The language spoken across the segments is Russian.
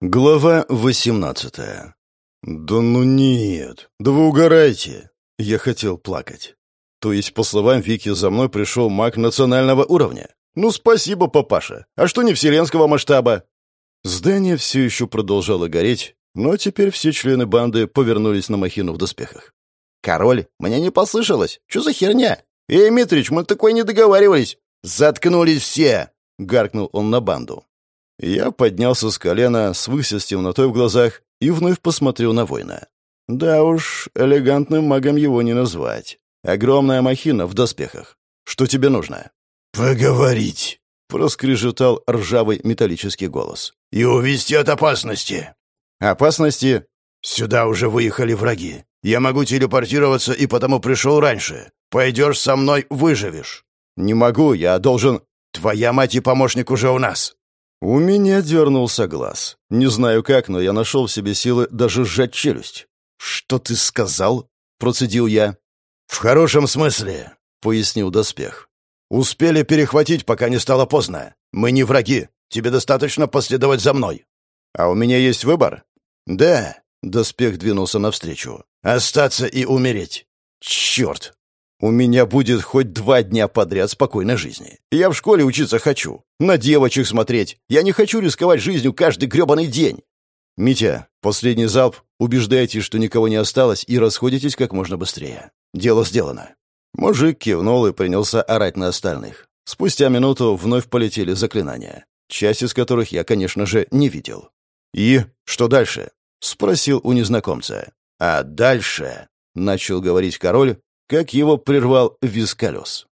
Глава восемнадцатая. «Да ну нет! Да вы угорайте!» Я хотел плакать. То есть, по словам Вики, за мной пришел маг национального уровня. Ну, спасибо, папаша. А что не вселенского масштаба? Здание все еще продолжало гореть, но теперь все члены банды повернулись на махину в доспехах. «Король, мне не послышалось. Что за херня? Эй, Митрич, мы такой не договаривались!» «Заткнулись все!» — гаркнул он на банду. Я поднялся с колена, свыкся с темнотой в глазах и вновь посмотрел на воина. Да уж, элегантным магом его не назвать. Огромная махина в доспехах. Что тебе нужно? «Поговорить», — проскрежетал ржавый металлический голос. «И увести от опасности». «Опасности?» «Сюда уже выехали враги. Я могу телепортироваться и потому пришел раньше. Пойдешь со мной, выживешь». «Не могу, я должен...» «Твоя мать и помощник уже у нас. У меня дернулся глаз. Не знаю как, но я нашел в себе силы даже сжать челюсть. «Что ты сказал?» — процедил я. «В хорошем смысле», — пояснил доспех. «Успели перехватить, пока не стало поздно. Мы не враги. Тебе достаточно последовать за мной». «А у меня есть выбор?» «Да», — доспех двинулся навстречу. «Остаться и умереть». «Черт! У меня будет хоть два дня подряд спокойной жизни. Я в школе учиться хочу. На девочек смотреть. Я не хочу рисковать жизнью каждый гребаный день. Митя, последний залп. Убеждайте, что никого не осталось, и расходитесь как можно быстрее. Дело сделано. Мужик кивнул и принялся орать на остальных. Спустя минуту вновь полетели заклинания, часть из которых я, конечно же, не видел. «И что дальше?» — спросил у незнакомца. «А дальше...» — начал говорить король, как его прервал виз колес.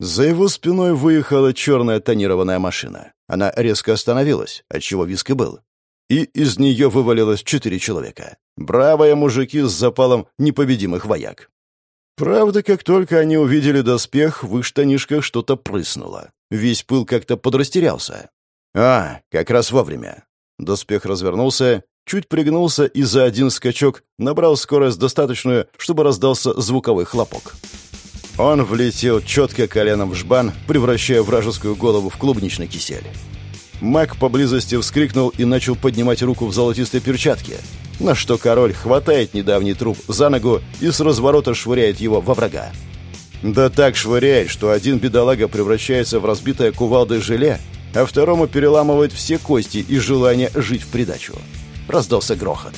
За его спиной выехала черная тонированная машина. Она резко остановилась, отчего виск и был. И из нее вывалилось четыре человека. Бравые мужики с запалом непобедимых вояк. Правда, как только они увидели доспех, в их штанишках что-то прыснуло. Весь пыл как-то подрастерялся. А, как раз вовремя. Доспех развернулся чуть пригнулся и за один скачок набрал скорость достаточную, чтобы раздался звуковой хлопок. Он влетел четко коленом в жбан, превращая вражескую голову в клубничный кисель. Маг поблизости вскрикнул и начал поднимать руку в золотистой перчатке, на что король хватает недавний труп за ногу и с разворота швыряет его во врага. Да так швыряет, что один бедолага превращается в разбитое кувалдой желе, а второму переламывает все кости и желание жить в придачу раздался грохот.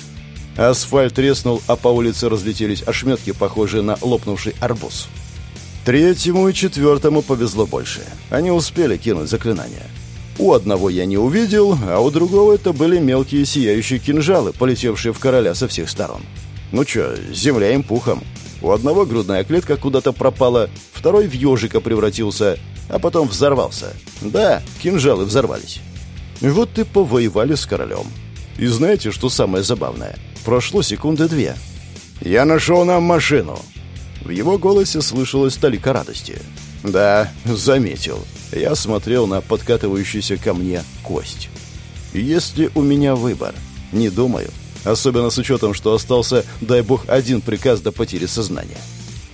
Асфальт треснул, а по улице разлетелись ошметки, похожие на лопнувший арбуз. Третьему и четвертому повезло больше. Они успели кинуть заклинание. У одного я не увидел, а у другого это были мелкие сияющие кинжалы, полетевшие в короля со всех сторон. Ну чё, земля им пухом. У одного грудная клетка куда-то пропала, второй в ежика превратился, а потом взорвался. Да, кинжалы взорвались. Вот и повоевали с королем. И знаете, что самое забавное? Прошло секунды две. «Я нашел нам машину!» В его голосе слышалась толика радости. «Да, заметил. Я смотрел на подкатывающуюся ко мне кость. Если у меня выбор? Не думаю. Особенно с учетом, что остался, дай бог, один приказ до потери сознания.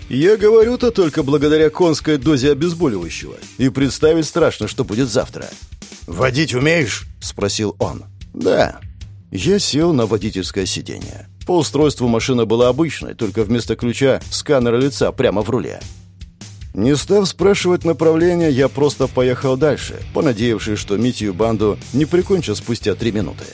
Я говорю-то только благодаря конской дозе обезболивающего. И представить страшно, что будет завтра». «Водить умеешь?» — спросил он. «Да». Я сел на водительское сиденье. По устройству машина была обычной, только вместо ключа сканер лица прямо в руле. Не став спрашивать направление, я просто поехал дальше, понадеявшись, что Митию банду не прикончат спустя три минуты.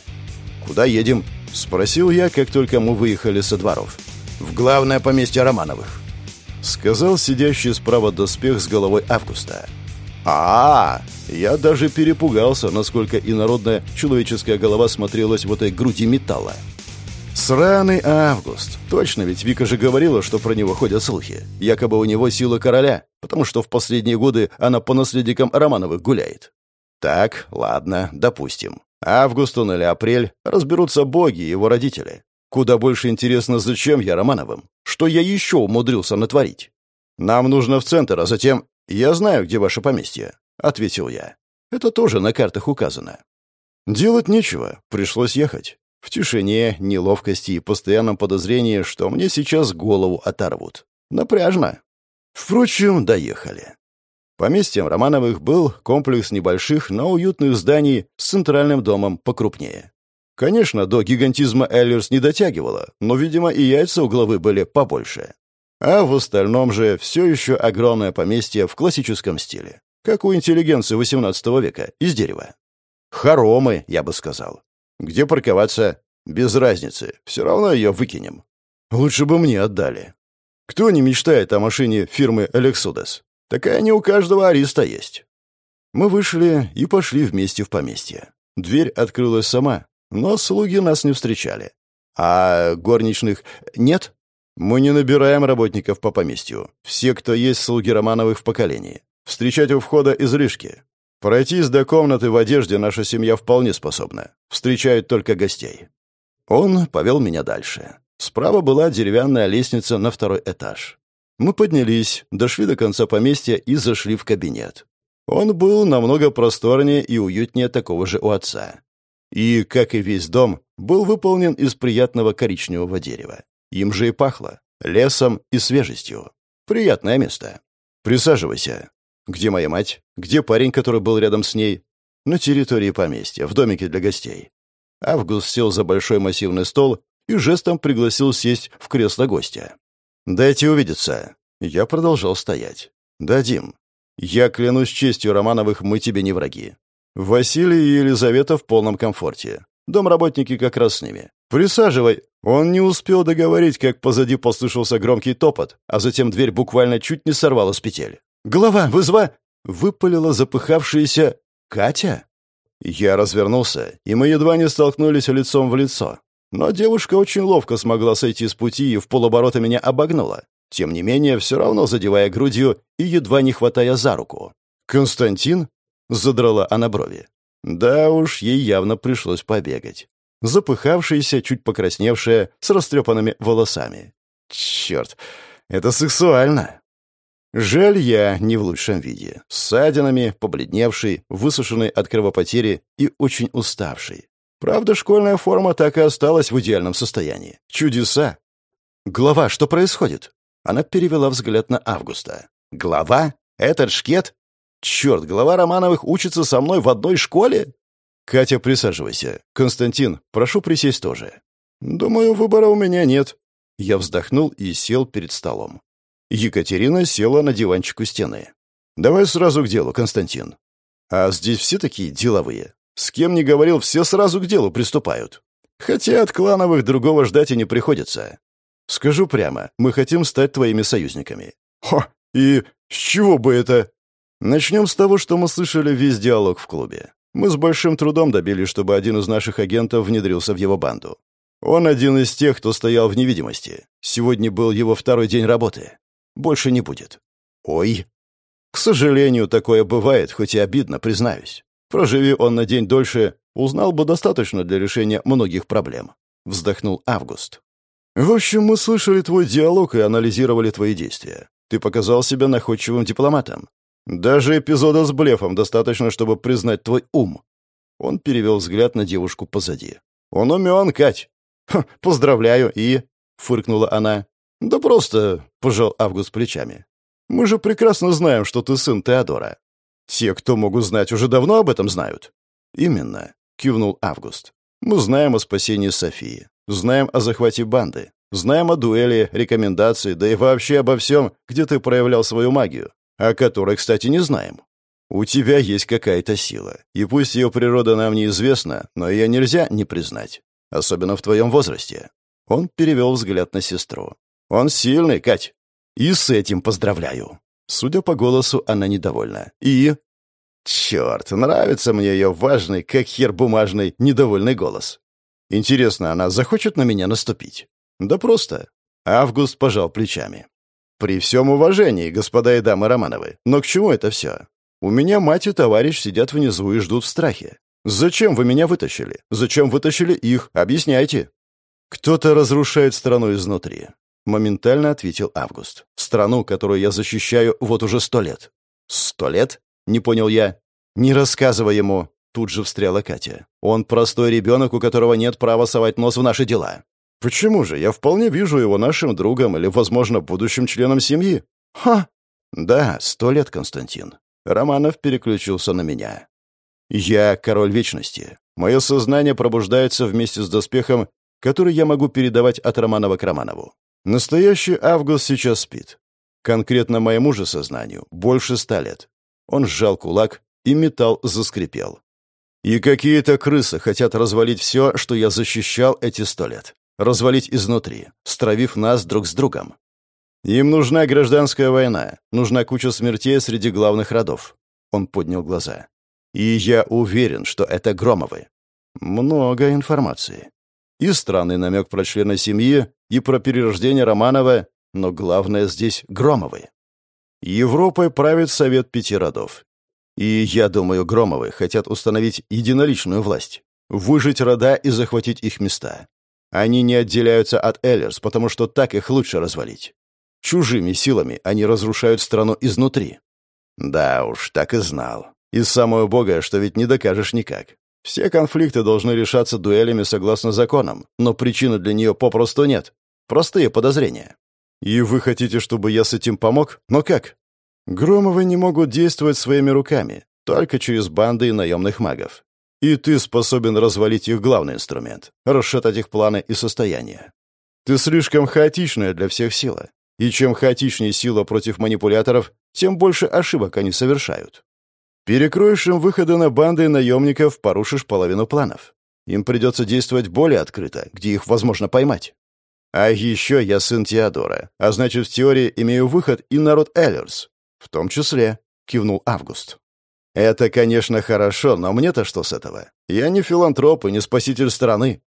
«Куда едем?» — спросил я, как только мы выехали со дворов. «В главное поместье Романовых», — сказал сидящий справа доспех с головой Августа а, -а, Я даже перепугался, насколько инородная человеческая голова смотрелась в этой груди металла. Сраный Август. Точно, ведь Вика же говорила, что про него ходят слухи. Якобы у него сила короля, потому что в последние годы она по наследникам Романовых гуляет. Так, ладно, допустим. Август он или апрель разберутся боги и его родители. Куда больше интересно, зачем я Романовым? Что я еще умудрился натворить? Нам нужно в центр, а затем... «Я знаю, где ваше поместье», — ответил я. «Это тоже на картах указано». Делать нечего, пришлось ехать. В тишине, неловкости и постоянном подозрении, что мне сейчас голову оторвут. Напряжно. Впрочем, доехали. Поместьем Романовых был комплекс небольших, но уютных зданий с центральным домом покрупнее. Конечно, до гигантизма Эллерс не дотягивала, но, видимо, и яйца у главы были побольше. А в остальном же все еще огромное поместье в классическом стиле, как у интеллигенции XVIII века, из дерева. Хоромы, я бы сказал. Где парковаться? Без разницы, все равно ее выкинем. Лучше бы мне отдали. Кто не мечтает о машине фирмы «Элексудес»? Такая не у каждого ариста есть. Мы вышли и пошли вместе в поместье. Дверь открылась сама, но слуги нас не встречали. А горничных нет? Мы не набираем работников по поместью. Все, кто есть слуги Романовых в поколении. Встречать у входа излишки. Пройтись до комнаты в одежде наша семья вполне способна. Встречают только гостей. Он повел меня дальше. Справа была деревянная лестница на второй этаж. Мы поднялись, дошли до конца поместья и зашли в кабинет. Он был намного просторнее и уютнее такого же у отца. И, как и весь дом, был выполнен из приятного коричневого дерева. Им же и пахло. Лесом и свежестью. Приятное место. Присаживайся. Где моя мать? Где парень, который был рядом с ней? На территории поместья, в домике для гостей. Август сел за большой массивный стол и жестом пригласил сесть в кресло гостя. «Дайте увидеться». Я продолжал стоять. «Дадим. Я клянусь честью Романовых, мы тебе не враги. Василий и Елизавета в полном комфорте. Домработники как раз с ними. Присаживай. Он не успел договорить, как позади послышался громкий топот, а затем дверь буквально чуть не сорвала с петель. «Голова, вызва!» — выпалила запыхавшаяся Катя. Я развернулся, и мы едва не столкнулись лицом в лицо. Но девушка очень ловко смогла сойти с пути и в полоборота меня обогнула. Тем не менее, все равно задевая грудью и едва не хватая за руку. «Константин?» — задрала она брови. Да уж, ей явно пришлось побегать. Запыхавшаяся, чуть покрасневшая, с растрепанными волосами. Черт, это сексуально. Жаль, я не в лучшем виде. С ссадинами, побледневший, высушенный от кровопотери и очень уставший. Правда, школьная форма так и осталась в идеальном состоянии. Чудеса. «Глава, что происходит?» Она перевела взгляд на Августа. «Глава? Этот шкет? Черт, глава Романовых учится со мной в одной школе?» «Катя, присаживайся. Константин, прошу присесть тоже». «Думаю, выбора у меня нет». Я вздохнул и сел перед столом. Екатерина села на диванчик у стены. «Давай сразу к делу, Константин». «А здесь все такие деловые. С кем не говорил, все сразу к делу приступают. Хотя от клановых другого ждать и не приходится. Скажу прямо, мы хотим стать твоими союзниками». «Хо, и с чего бы это?» «Начнем с того, что мы слышали весь диалог в клубе. Мы с большим трудом добились, чтобы один из наших агентов внедрился в его банду. Он один из тех, кто стоял в невидимости. Сегодня был его второй день работы больше не будет. Ой. К сожалению, такое бывает, хоть и обидно, признаюсь. Проживи он на день дольше, узнал бы достаточно для решения многих проблем. Вздохнул Август. В общем, мы слышали твой диалог и анализировали твои действия. Ты показал себя находчивым дипломатом. Даже эпизода с блефом достаточно, чтобы признать твой ум. Он перевел взгляд на девушку позади. Он умен, Кать. Ха, поздравляю, и... Фыркнула она. «Да просто...» — пожал Август плечами. «Мы же прекрасно знаем, что ты сын Теодора. Те, кто могут знать, уже давно об этом знают». «Именно», — кивнул Август. «Мы знаем о спасении Софии, знаем о захвате банды, знаем о дуэли, рекомендации, да и вообще обо всем, где ты проявлял свою магию, о которой, кстати, не знаем. У тебя есть какая-то сила, и пусть ее природа нам неизвестна, но ее нельзя не признать, особенно в твоем возрасте». Он перевел взгляд на сестру. Он сильный, Кать. И с этим поздравляю. Судя по голосу, она недовольна. И... Черт, нравится мне ее важный, как хер бумажный, недовольный голос. Интересно, она захочет на меня наступить? Да просто. Август пожал плечами. При всем уважении, господа и дамы Романовы, но к чему это все? У меня мать и товарищ сидят внизу и ждут в страхе. Зачем вы меня вытащили? Зачем вытащили их? Объясняйте. Кто-то разрушает страну изнутри. Моментально ответил Август. «Страну, которую я защищаю вот уже сто лет». «Сто лет?» — не понял я. «Не рассказывай ему», — тут же встряла Катя. «Он простой ребенок, у которого нет права совать нос в наши дела». «Почему же? Я вполне вижу его нашим другом или, возможно, будущим членом семьи». «Ха!» «Да, сто лет, Константин». Романов переключился на меня. «Я король вечности. Мое сознание пробуждается вместе с доспехом, который я могу передавать от Романова к Романову. Настоящий Август сейчас спит. Конкретно моему же сознанию больше ста лет. Он сжал кулак, и металл заскрипел. И какие-то крысы хотят развалить все, что я защищал эти сто лет. Развалить изнутри, стравив нас друг с другом. Им нужна гражданская война, нужна куча смертей среди главных родов. Он поднял глаза. И я уверен, что это Громовы. Много информации. И странный намек про члена семьи, и про перерождение Романова, но главное здесь Громовы. Европой правит Совет Пяти Родов. И, я думаю, Громовы хотят установить единоличную власть, выжить рода и захватить их места. Они не отделяются от Эллерс, потому что так их лучше развалить. Чужими силами они разрушают страну изнутри. Да уж, так и знал. И самое убогое, что ведь не докажешь никак. Все конфликты должны решаться дуэлями согласно законам, но причины для нее попросту нет. Простые подозрения. И вы хотите, чтобы я с этим помог? Но как? Громовы не могут действовать своими руками, только через банды и наемных магов. И ты способен развалить их главный инструмент, расшатать их планы и состояние. Ты слишком хаотичная для всех сила. И чем хаотичнее сила против манипуляторов, тем больше ошибок они совершают. Перекроешь им выходы на банды и наемников, порушишь половину планов. Им придется действовать более открыто, где их возможно поймать. А еще я сын Теодора, а значит, в теории имею выход и народ Эллерс. В том числе, кивнул Август. Это, конечно, хорошо, но мне-то что с этого? Я не филантроп и не спаситель страны.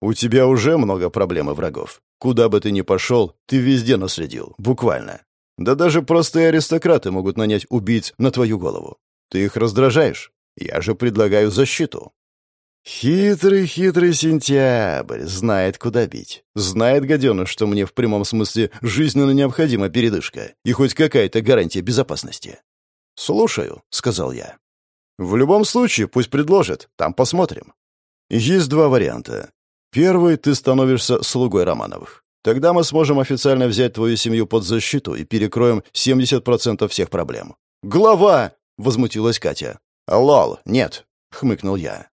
У тебя уже много проблем и врагов. Куда бы ты ни пошел, ты везде наследил, буквально. Да даже простые аристократы могут нанять убийц на твою голову. Ты их раздражаешь. Я же предлагаю защиту. Хитрый-хитрый сентябрь. Знает, куда бить. Знает, гаденыш, что мне в прямом смысле жизненно необходима передышка и хоть какая-то гарантия безопасности. «Слушаю», — сказал я. «В любом случае, пусть предложит. Там посмотрим». Есть два варианта. Первый — ты становишься слугой Романовых. Тогда мы сможем официально взять твою семью под защиту и перекроем 70% всех проблем. «Глава!» — возмутилась Катя. «Лол, нет», — хмыкнул я.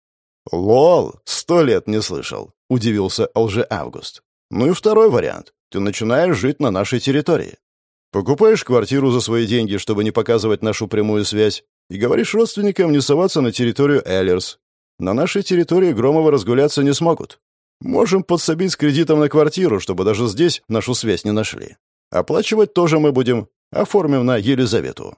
«Лол, сто лет не слышал», — удивился лже-август. «Ну и второй вариант. Ты начинаешь жить на нашей территории. Покупаешь квартиру за свои деньги, чтобы не показывать нашу прямую связь, и говоришь родственникам не соваться на территорию Эллерс. На нашей территории Громова разгуляться не смогут. Можем подсобить с кредитом на квартиру, чтобы даже здесь нашу связь не нашли. Оплачивать тоже мы будем. Оформим на Елизавету.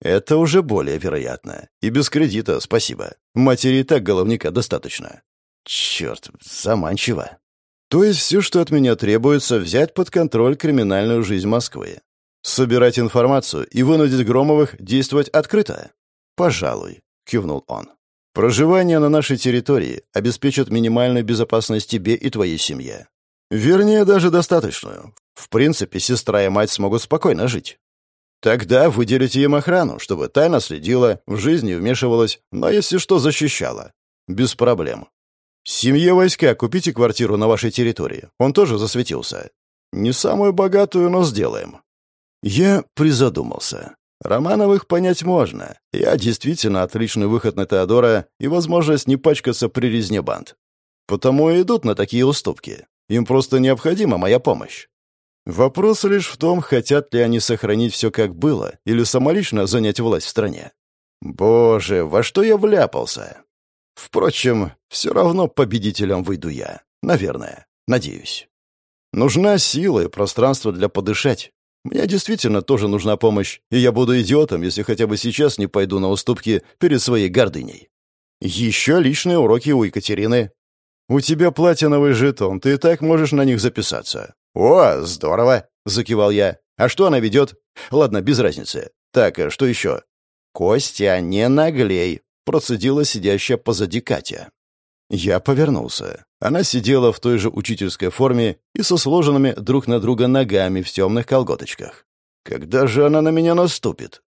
Это уже более вероятно. И без кредита, спасибо. Матери и так головника достаточно. Черт, заманчиво. То есть все, что от меня требуется, взять под контроль криминальную жизнь Москвы. Собирать информацию и вынудить Громовых действовать открыто. Пожалуй, кивнул он. Проживание на нашей территории обеспечит минимальную безопасность тебе и твоей семье. Вернее, даже достаточную. В принципе, сестра и мать смогут спокойно жить. Тогда выделите им охрану, чтобы тайно следила, в жизни вмешивалась, но если что, защищала. Без проблем. Семье войска купите квартиру на вашей территории. Он тоже засветился. Не самую богатую, но сделаем. Я призадумался. Романовых понять можно. Я действительно отличный выход на Теодора и возможность не пачкаться при резне банд. Потому и идут на такие уступки. Им просто необходима моя помощь. Вопрос лишь в том, хотят ли они сохранить все как было или самолично занять власть в стране. Боже, во что я вляпался? Впрочем, все равно победителем выйду я. Наверное. Надеюсь. Нужна сила и пространство для подышать. Мне действительно тоже нужна помощь, и я буду идиотом, если хотя бы сейчас не пойду на уступки перед своей гордыней. Еще личные уроки у Екатерины. У тебя платиновый жетон, ты и так можешь на них записаться. О, здорово, закивал я. А что она ведет? Ладно, без разницы. Так, а что еще? Костя, не наглей, процедила сидящая позади Катя. Я повернулся. Она сидела в той же учительской форме и со сложенными друг на друга ногами в темных колготочках. Когда же она на меня наступит?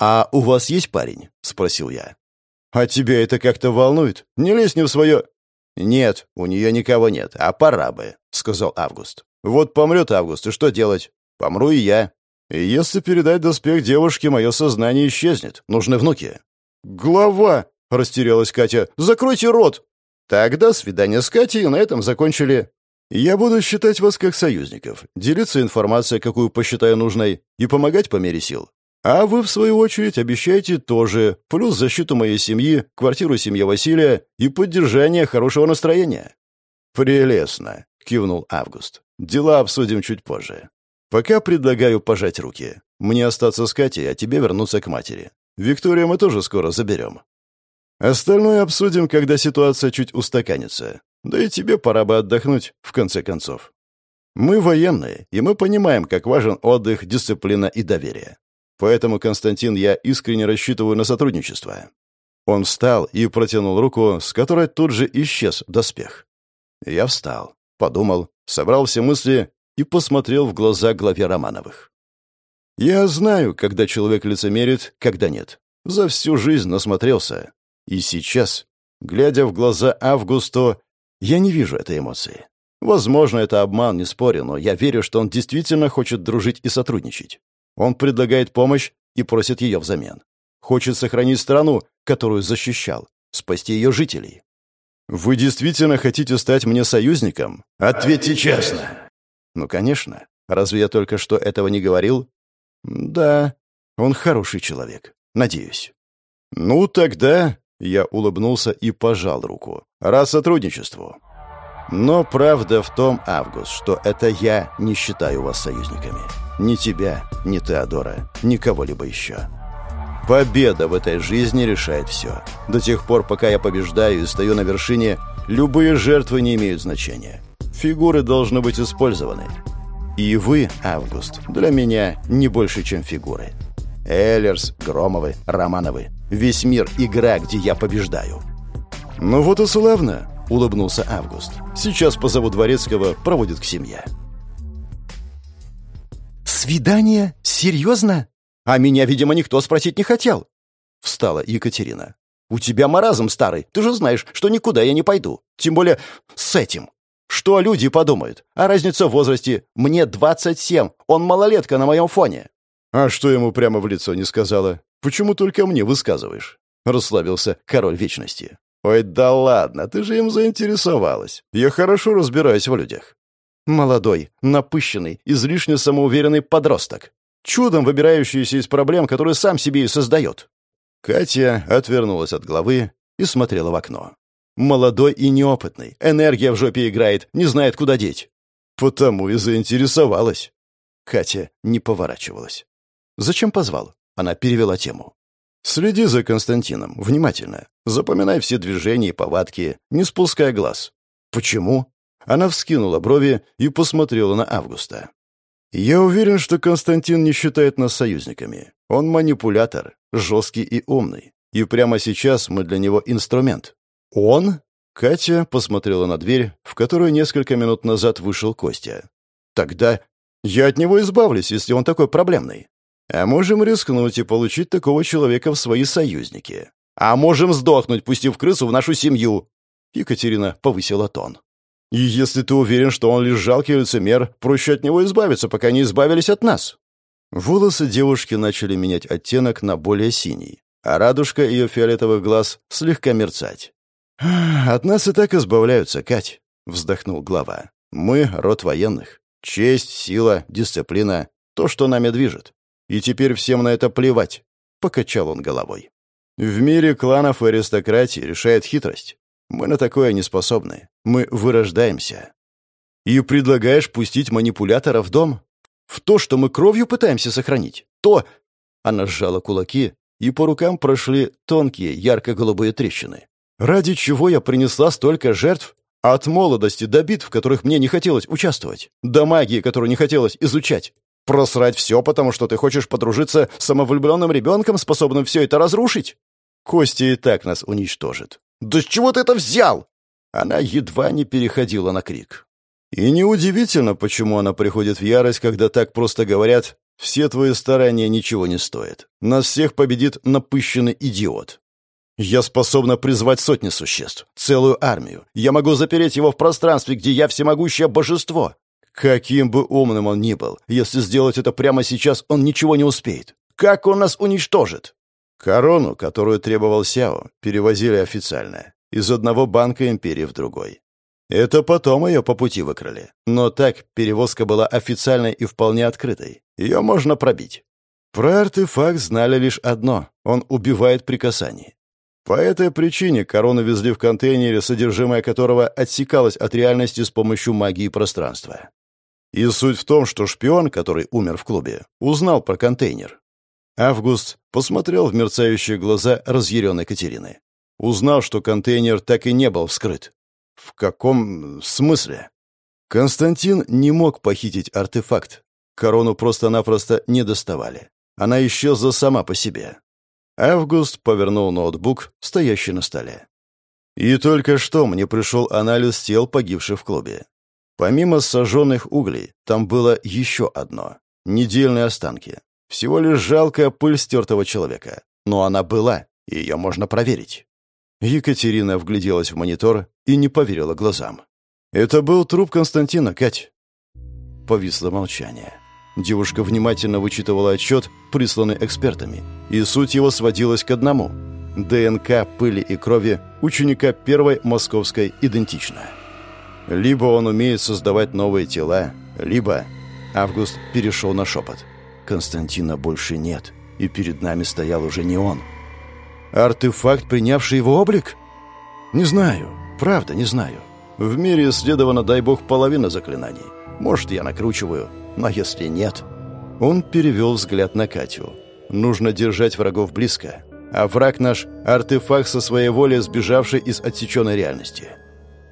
«А у вас есть парень?» — спросил я. «А тебя это как-то волнует? Не лезь не в свое...» «Нет, у нее никого нет, а пора бы», — сказал Август. «Вот помрет Август, и что делать? Помру и я. И если передать доспех девушке, мое сознание исчезнет. Нужны внуки». «Глава!» — Растерялась Катя. «Закройте рот!» Тогда свидание с Катей на этом закончили. Я буду считать вас как союзников, делиться информацией, какую посчитаю нужной, и помогать по мере сил. А вы, в свою очередь, обещаете тоже, плюс защиту моей семьи, квартиру семьи Василия и поддержание хорошего настроения». «Прелестно», — кивнул Август. «Дела обсудим чуть позже. Пока предлагаю пожать руки. Мне остаться с Катей, а тебе вернуться к матери. Викторию мы тоже скоро заберем. Остальное обсудим, когда ситуация чуть устаканится. Да и тебе пора бы отдохнуть, в конце концов. Мы военные, и мы понимаем, как важен отдых, дисциплина и доверие. Поэтому, Константин, я искренне рассчитываю на сотрудничество». Он встал и протянул руку, с которой тут же исчез доспех. Я встал, подумал, собрал все мысли и посмотрел в глаза главе Романовых. Я знаю, когда человек лицемерит, когда нет. За всю жизнь насмотрелся. И сейчас, глядя в глаза Августу, я не вижу этой эмоции. Возможно, это обман, не спорю, но я верю, что он действительно хочет дружить и сотрудничать. Он предлагает помощь и просит ее взамен. Хочет сохранить страну, которую защищал, спасти ее жителей. Вы действительно хотите стать мне союзником? Ответьте честно. Ну, конечно. Разве я только что этого не говорил? Да, он хороший человек. Надеюсь. Ну, тогда я улыбнулся и пожал руку. Раз сотрудничеству. Но правда в том, Август, что это я не считаю вас союзниками. Ни тебя, ни Теодора, ни кого-либо еще. Победа в этой жизни решает все. До тех пор, пока я побеждаю и стою на вершине, любые жертвы не имеют значения. Фигуры должны быть использованы. И вы, Август, для меня не больше, чем фигуры. Эллерс, Громовы, Романовы. Весь мир — игра, где я побеждаю. «Ну вот и славно», — улыбнулся Август. «Сейчас позову Дворецкого, проводит к семье». «Свидание? Серьезно? А меня, видимо, никто спросить не хотел». Встала Екатерина. «У тебя маразм старый. Ты же знаешь, что никуда я не пойду. Тем более с этим. Что люди подумают? А разница в возрасте? Мне 27. Он малолетка на моем фоне». «А что ему прямо в лицо не сказала? Почему только мне высказываешь?» Расслабился король вечности. «Ой, да ладно, ты же им заинтересовалась. Я хорошо разбираюсь в людях. Молодой, напыщенный, излишне самоуверенный подросток. Чудом выбирающийся из проблем, которые сам себе и создает. Катя отвернулась от головы и смотрела в окно. Молодой и неопытный, энергия в жопе играет, не знает, куда деть. Потому и заинтересовалась. Катя не поворачивалась. «Зачем позвал?» Она перевела тему. «Следи за Константином, внимательно. Запоминай все движения и повадки, не спускай глаз. Почему? Она вскинула брови и посмотрела на Августа. «Я уверен, что Константин не считает нас союзниками. Он манипулятор, жесткий и умный. И прямо сейчас мы для него инструмент». «Он?» Катя посмотрела на дверь, в которую несколько минут назад вышел Костя. «Тогда я от него избавлюсь, если он такой проблемный. А можем рискнуть и получить такого человека в свои союзники. А можем сдохнуть, пустив крысу в нашу семью». Екатерина повысила тон. И если ты уверен, что он лишь жалкий лицемер, проще от него избавиться, пока не избавились от нас». Волосы девушки начали менять оттенок на более синий, а радужка ее фиолетовых глаз слегка мерцать. «От нас и так избавляются, Кать», — вздохнул глава. «Мы — род военных. Честь, сила, дисциплина — то, что нами движет. И теперь всем на это плевать», — покачал он головой. «В мире кланов и аристократии решает хитрость. Мы на такое не способны. Мы вырождаемся. И предлагаешь пустить манипулятора в дом? В то, что мы кровью пытаемся сохранить? То...» Она сжала кулаки, и по рукам прошли тонкие ярко-голубые трещины. «Ради чего я принесла столько жертв? От молодости до битв, в которых мне не хотелось участвовать, до магии, которую не хотелось изучать. Просрать все, потому что ты хочешь подружиться с самовлюбленным ребенком, способным все это разрушить? Костя и так нас уничтожит. «Да с чего ты это взял?» Она едва не переходила на крик. И неудивительно, почему она приходит в ярость, когда так просто говорят «все твои старания ничего не стоят. Нас всех победит напыщенный идиот». Я способна призвать сотни существ, целую армию. Я могу запереть его в пространстве, где я всемогущее божество. Каким бы умным он ни был, если сделать это прямо сейчас, он ничего не успеет. Как он нас уничтожит? Корону, которую требовал Сяо, перевозили официально, из одного банка империи в другой. Это потом ее по пути выкрали. Но так перевозка была официальной и вполне открытой. Ее можно пробить. Про артефакт знали лишь одно — он убивает при касании. По этой причине корону везли в контейнере, содержимое которого отсекалось от реальности с помощью магии пространства. И суть в том, что шпион, который умер в клубе, узнал про контейнер. Август посмотрел в мерцающие глаза разъяренной Катерины. Узнал, что контейнер так и не был вскрыт. В каком смысле? Константин не мог похитить артефакт. Корону просто-напросто не доставали. Она исчезла сама по себе. Август повернул ноутбук, стоящий на столе. И только что мне пришел анализ тел погибших в клубе. Помимо сожженных углей, там было еще одно. Недельные останки. Всего лишь жалкая пыль стертого человека. Но она была, и ее можно проверить. Екатерина вгляделась в монитор и не поверила глазам. «Это был труп Константина, Кать». Повисло молчание. Девушка внимательно вычитывала отчет, присланный экспертами, и суть его сводилась к одному. ДНК пыли и крови ученика первой московской идентична. Либо он умеет создавать новые тела, либо... Август перешел на шепот. Константина больше нет, и перед нами стоял уже не он. Артефакт, принявший его облик? Не знаю, правда не знаю. В мире исследовано, дай бог, половина заклинаний. Может, я накручиваю, но если нет... Он перевел взгляд на Катю. Нужно держать врагов близко. А враг наш — артефакт со своей волей, сбежавший из отсеченной реальности.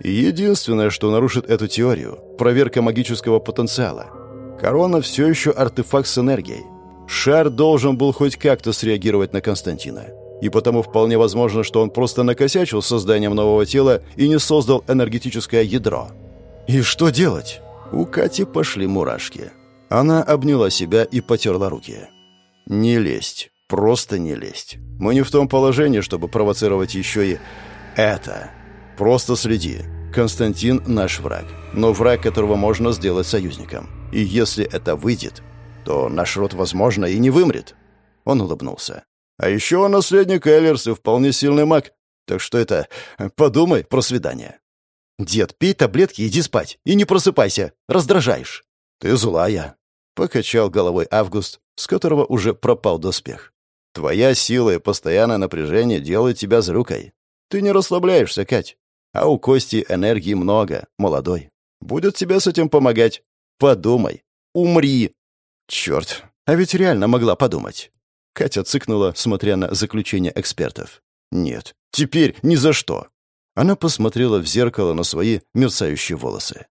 Единственное, что нарушит эту теорию — проверка магического потенциала. Корона все еще артефакт с энергией. Шар должен был хоть как-то среагировать на Константина. И потому вполне возможно, что он просто накосячил созданием нового тела и не создал энергетическое ядро. И что делать? У Кати пошли мурашки. Она обняла себя и потерла руки. «Не лезть. Просто не лезть. Мы не в том положении, чтобы провоцировать еще и это. Просто следи. Константин — наш враг, но враг, которого можно сделать союзником. И если это выйдет, то наш род, возможно, и не вымрет». Он улыбнулся. «А еще он наследник Эллерс и вполне сильный маг. Так что это... Подумай про свидание». «Дед, пей таблетки иди спать. И не просыпайся. Раздражаешь». «Ты злая», — покачал головой Август, с которого уже пропал доспех. «Твоя сила и постоянное напряжение делают тебя зрюкой. Ты не расслабляешься, Кать. А у Кости энергии много, молодой. Будет тебе с этим помогать. Подумай. Умри. Черт, а ведь реально могла подумать. Катя цыкнула, смотря на заключение экспертов. Нет, теперь ни за что. Она посмотрела в зеркало на свои мерцающие волосы.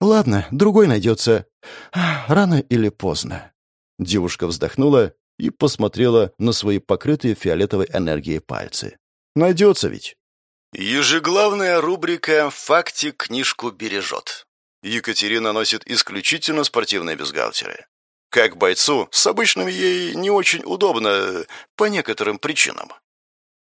«Ладно, другой найдется. Рано или поздно». Девушка вздохнула и посмотрела на свои покрытые фиолетовой энергией пальцы. «Найдется ведь». Ежеглавная рубрика «Факти книжку бережет». Екатерина носит исключительно спортивные бюстгальтеры. Как бойцу, с обычными ей не очень удобно по некоторым причинам.